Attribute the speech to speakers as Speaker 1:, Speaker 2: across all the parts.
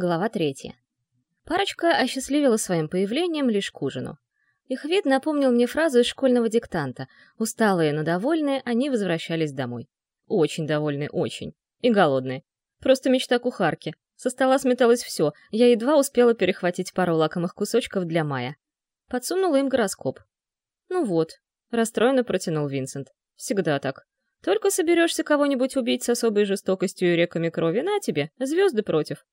Speaker 1: Глава третья. Парочка осчастливила своим появлением лишь к ужину. Их вид напомнил мне фразу из школьного диктанта. Усталые, но довольные, они возвращались домой. Очень довольные, очень. И голодные. Просто мечта кухарки. Со стола сметалось все, я едва успела перехватить пару лакомых кусочков для Мая. Подсунула им гороскоп. «Ну вот», — расстроенно протянул Винсент. «Всегда так. Только соберешься кого-нибудь убить с особой жестокостью и реками крови, на тебе, звезды против.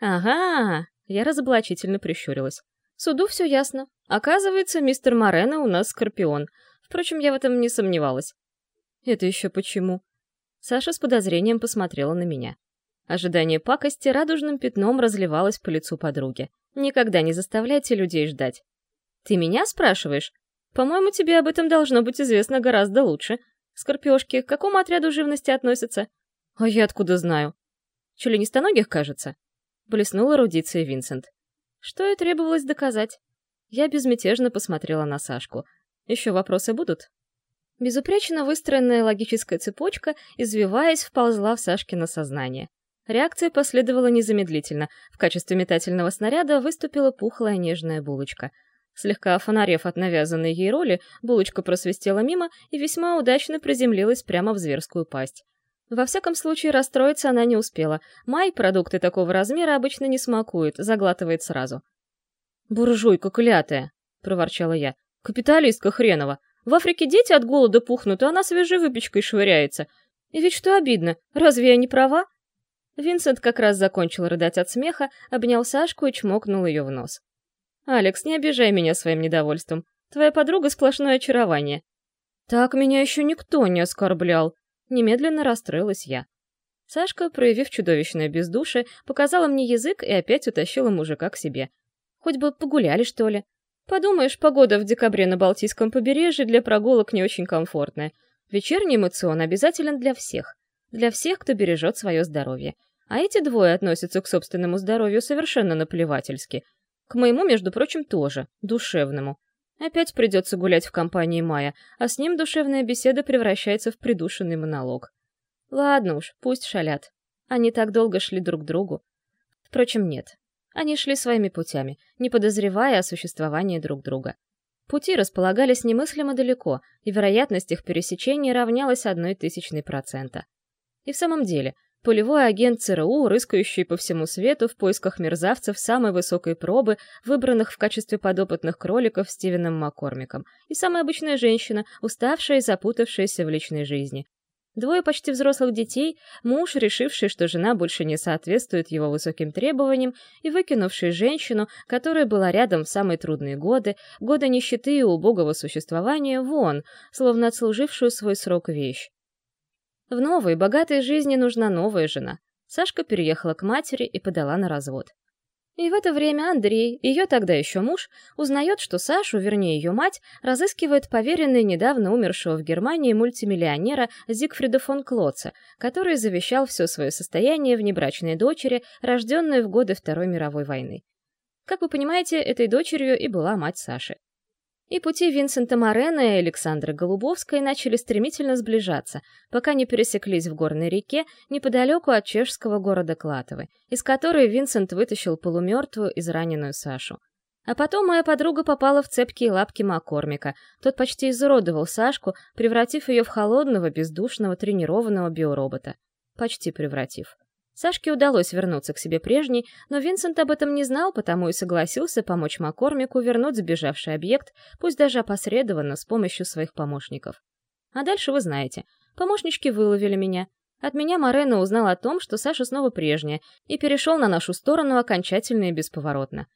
Speaker 1: «Ага!» — я разоблачительно прищурилась. «Суду все ясно. Оказывается, мистер Морено у нас скорпион. Впрочем, я в этом не сомневалась». «Это еще почему?» Саша с подозрением посмотрела на меня. Ожидание пакости радужным пятном разливалось по лицу подруги. «Никогда не заставляйте людей ждать». «Ты меня спрашиваешь? По-моему, тебе об этом должно быть известно гораздо лучше. Скорпиошки к какому отряду живности относятся?» «А я откуда знаю?» «Членистоногих, кажется?» Блеснул эрудицией Винсент. Что и требовалось доказать. Я безмятежно посмотрела на Сашку. Еще вопросы будут? Безупречно выстроенная логическая цепочка, извиваясь, вползла в Сашкино сознание. Реакция последовала незамедлительно. В качестве метательного снаряда выступила пухлая нежная булочка. Слегка фонарев от навязанной ей роли, булочка просвистела мимо и весьма удачно приземлилась прямо в зверскую пасть. Во всяком случае, расстроиться она не успела. Май продукты такого размера обычно не смакует, заглатывает сразу. «Буржуйка клятая!» — проворчала я. «Капиталистка хренова! В Африке дети от голода пухнут, а она свежей выпечкой швыряется. И ведь что обидно, разве я не права?» Винсент как раз закончил рыдать от смеха, обнял Сашку и чмокнул ее в нос. «Алекс, не обижай меня своим недовольством. Твоя подруга — сплошное очарование». «Так меня еще никто не оскорблял», Немедленно расстроилась я. Сашка, проявив чудовищное бездушие, показала мне язык и опять утащила мужика к себе. Хоть бы погуляли, что ли. Подумаешь, погода в декабре на Балтийском побережье для прогулок не очень комфортная. Вечерний эмоцион обязателен для всех. Для всех, кто бережет свое здоровье. А эти двое относятся к собственному здоровью совершенно наплевательски. К моему, между прочим, тоже, душевному. Опять придется гулять в компании Мая, а с ним душевная беседа превращается в придушенный монолог. Ладно уж, пусть шалят. Они так долго шли друг к другу. Впрочем, нет. Они шли своими путями, не подозревая о существовании друг друга. Пути располагались немыслимо далеко, и вероятность их пересечения равнялась одной тысячной процента. И в самом деле, Полевой агент ЦРУ, рыскающий по всему свету в поисках мерзавцев самой высокой пробы, выбранных в качестве подопытных кроликов Стивеном Маккормиком, и самая обычная женщина, уставшая и запутавшаяся в личной жизни. Двое почти взрослых детей, муж, решивший, что жена больше не соответствует его высоким требованиям, и выкинувший женщину, которая была рядом в самые трудные годы, годы нищеты и убогого существования, вон, словно отслужившую свой срок вещь. В новой, богатой жизни нужна новая жена. Сашка переехала к матери и подала на развод. И в это время Андрей, ее тогда еще муж, узнает, что Сашу, вернее ее мать, разыскивает поверенный недавно умершего в Германии мультимиллионера Зигфрида фон Клотца, который завещал все свое состояние внебрачной дочери, рожденной в годы Второй мировой войны. Как вы понимаете, этой дочерью и была мать Саши и пути Винсента Морена и Александры Голубовской начали стремительно сближаться, пока не пересеклись в горной реке неподалеку от чешского города Клатовы, из которой Винсент вытащил полумертвую израненную Сашу. А потом моя подруга попала в цепкие лапки Маккормика. Тот почти изуродовал Сашку, превратив ее в холодного, бездушного, тренированного биоробота. Почти превратив. Сашке удалось вернуться к себе прежней, но Винсент об этом не знал, потому и согласился помочь Маккормику вернуть сбежавший объект, пусть даже опосредованно, с помощью своих помощников. А дальше вы знаете. Помощнички выловили меня. От меня Морено узнал о том, что Саша снова прежняя, и перешел на нашу сторону окончательно и бесповоротно.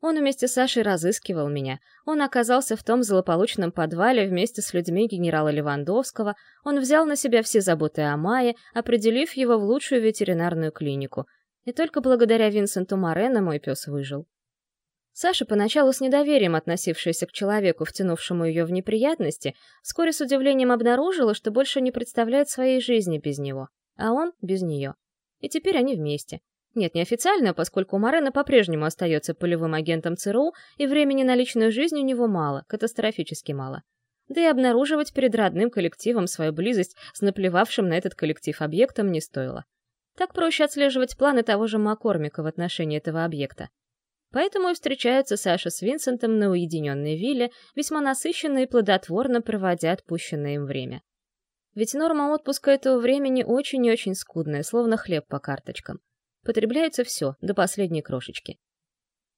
Speaker 1: Он вместе с Сашей разыскивал меня. Он оказался в том злополучном подвале вместе с людьми генерала Левандовского. Он взял на себя все заботы о Мае, определив его в лучшую ветеринарную клинику. И только благодаря Винсенту Морено мой пес выжил. Саша, поначалу с недоверием относившаяся к человеку, втянувшему ее в неприятности, вскоре с удивлением обнаружила, что больше не представляет своей жизни без него, а он без нее. И теперь они вместе. Нет, неофициально, поскольку Морено по-прежнему остается полевым агентом ЦРУ, и времени на личную жизнь у него мало, катастрофически мало. Да и обнаруживать перед родным коллективом свою близость с наплевавшим на этот коллектив объектом не стоило. Так проще отслеживать планы того же Маккормика в отношении этого объекта. Поэтому и встречаются Саша с Винсентом на уединенной вилле, весьма насыщенно и плодотворно проводя отпущенное им время. Ведь норма отпуска этого времени очень и очень скудная, словно хлеб по карточкам. Потребляется все, до последней крошечки.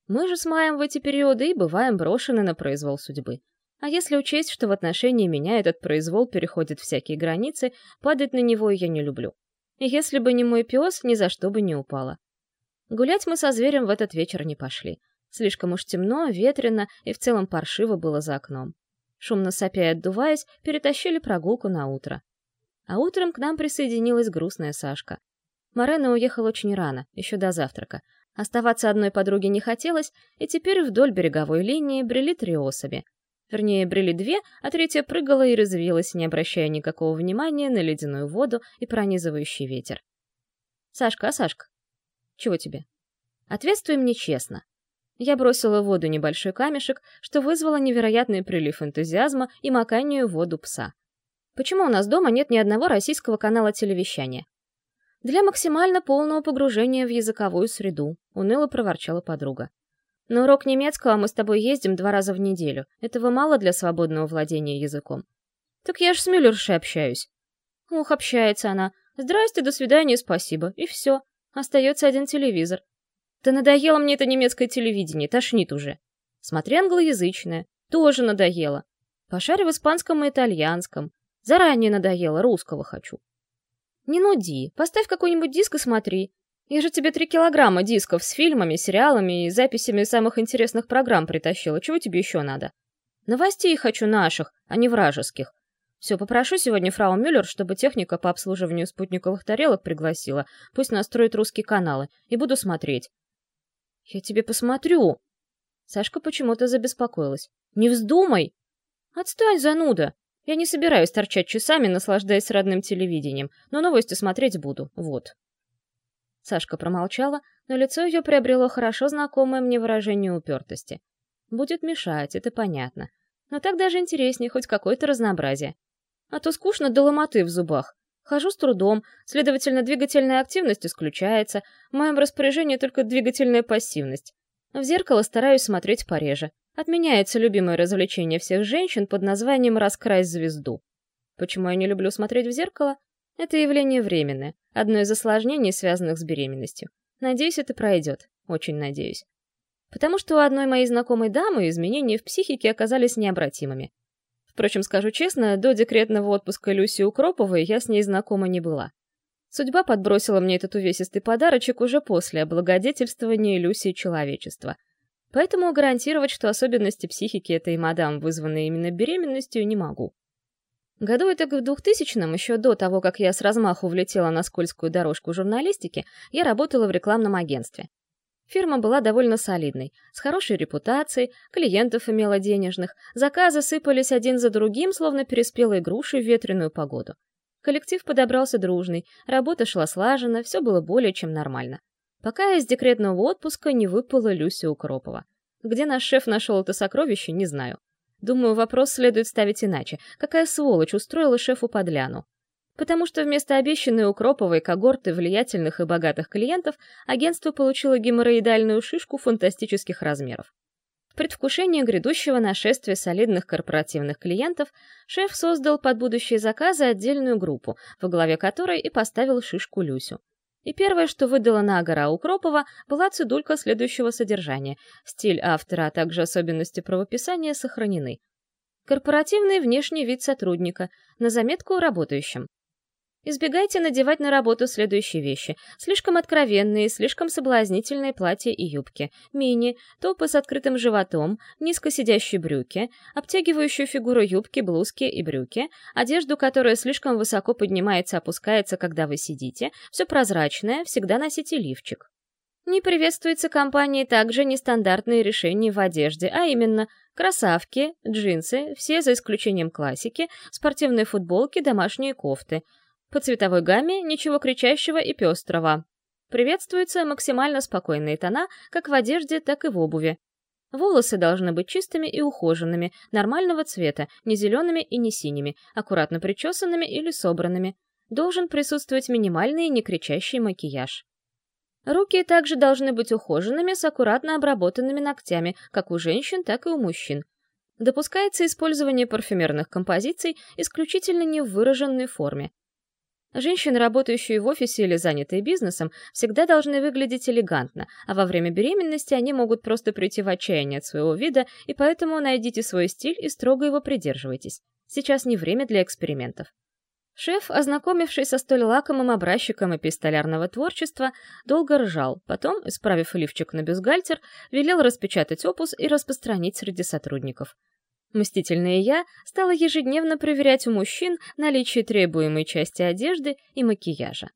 Speaker 1: Мы же с Маем в эти периоды и бываем брошены на произвол судьбы. А если учесть, что в отношении меня этот произвол переходит всякие границы, падать на него я не люблю. И если бы не мой пес, ни за что бы не упала. Гулять мы со зверем в этот вечер не пошли. Слишком уж темно, ветрено и в целом паршиво было за окном. Шумно сопя и отдуваясь, перетащили прогулку на утро. А утром к нам присоединилась грустная Сашка. Марена уехал очень рано, еще до завтрака. Оставаться одной подруге не хотелось, и теперь вдоль береговой линии брели три особи. Вернее, брели две, а третья прыгала и развилась, не обращая никакого внимания на ледяную воду и пронизывающий ветер. «Сашка, а Сашка, чего тебе? Ответствуй мне честно. Я бросила в воду небольшой камешек, что вызвало невероятный прилив энтузиазма и маканию в воду пса. Почему у нас дома нет ни одного российского канала телевещания? Для максимально полного погружения в языковую среду, уныло проворчала подруга. На урок немецкого мы с тобой ездим два раза в неделю. Этого мало для свободного владения языком. Так я ж с Мюллершей общаюсь. Ух, общается она. Здрасте, до свидания, спасибо. И все. Остается один телевизор. Да надоело мне это немецкое телевидение, тошнит уже. Смотри англоязычное. Тоже надоело. Пошарь в испанском и итальянском. Заранее надоело, русского хочу. Не нуди, поставь какой-нибудь диск и смотри. Я же тебе три килограмма дисков с фильмами, сериалами и записями самых интересных программ притащила. Чего тебе еще надо? Новостей хочу наших, а не вражеских. Все, попрошу сегодня фрау Мюллер, чтобы техника по обслуживанию спутниковых тарелок пригласила. Пусть настроит русские каналы. И буду смотреть. Я тебе посмотрю. Сашка почему-то забеспокоилась. Не вздумай! Отстань, зануда! Я не собираюсь торчать часами, наслаждаясь родным телевидением, но новости смотреть буду. Вот. Сашка промолчала, но лицо ее приобрело хорошо знакомое мне выражение упертости. Будет мешать, это понятно. Но так даже интереснее, хоть какое-то разнообразие. А то скучно до ломоты в зубах. Хожу с трудом, следовательно, двигательная активность исключается, в моем распоряжении только двигательная пассивность. В зеркало стараюсь смотреть пореже. Отменяется любимое развлечение всех женщин под названием «раскрась звезду». Почему я не люблю смотреть в зеркало? Это явление временное, одно из осложнений, связанных с беременностью. Надеюсь, это пройдет. Очень надеюсь. Потому что у одной моей знакомой дамы изменения в психике оказались необратимыми. Впрочем, скажу честно, до декретного отпуска Люси Укроповой я с ней знакома не была. Судьба подбросила мне этот увесистый подарочек уже после облагодетельствования Люси человечества. Поэтому гарантировать, что особенности психики этой мадам вызваны именно беременностью, не могу. Году это в 2000-м, еще до того, как я с размаху влетела на скользкую дорожку журналистики, я работала в рекламном агентстве. Фирма была довольно солидной, с хорошей репутацией, клиентов имела денежных, заказы сыпались один за другим, словно переспелые груши в ветреную погоду. Коллектив подобрался дружный, работа шла слаженно, все было более чем нормально. Пока из декретного отпуска не выпала Люся Укропова. Где наш шеф нашел это сокровище, не знаю. Думаю, вопрос следует ставить иначе. Какая сволочь устроила шефу подляну? потому что вместо обещанной укроповой когорты влиятельных и богатых клиентов агентство получило геморроидальную шишку фантастических размеров. В предвкушении грядущего нашествия солидных корпоративных клиентов шеф создал под будущие заказы отдельную группу, во главе которой и поставил шишку Люсю. И первое, что выдала на гора Укропова, была цедулька следующего содержания. Стиль автора, а также особенности правописания сохранены. Корпоративный внешний вид сотрудника, на заметку работающим. Избегайте надевать на работу следующие вещи. Слишком откровенные, слишком соблазнительные платья и юбки, мини, топы с открытым животом, низко сидящие брюки, обтягивающую фигуру юбки, блузки и брюки, одежду, которая слишком высоко поднимается опускается, когда вы сидите, все прозрачное, всегда носите лифчик. Не приветствуется компанией также нестандартные решения в одежде, а именно кроссовки, джинсы, все за исключением классики, спортивные футболки, домашние кофты — по цветовой гамме ничего кричащего и пестрого. Приветствуются максимально спокойные тона как в одежде, так и в обуви. Волосы должны быть чистыми и ухоженными, нормального цвета, не зелеными и не синими, аккуратно причесанными или собранными. должен присутствовать минимальный и некричащий макияж. Руки также должны быть ухоженными с аккуратно обработанными ногтями, как у женщин, так и у мужчин. Допускается использование парфюмерных композиций исключительно не в выраженной форме. Женщины, работающие в офисе или занятые бизнесом, всегда должны выглядеть элегантно, а во время беременности они могут просто прийти в отчаяние от своего вида, и поэтому найдите свой стиль и строго его придерживайтесь. Сейчас не время для экспериментов. Шеф, ознакомившись со столь лакомым образчиком эпистолярного творчества, долго ржал, потом, исправив лифчик на бюстгальтер, велел распечатать опус и распространить среди сотрудников. Мстительная я стала ежедневно проверять у мужчин наличие требуемой части одежды и макияжа.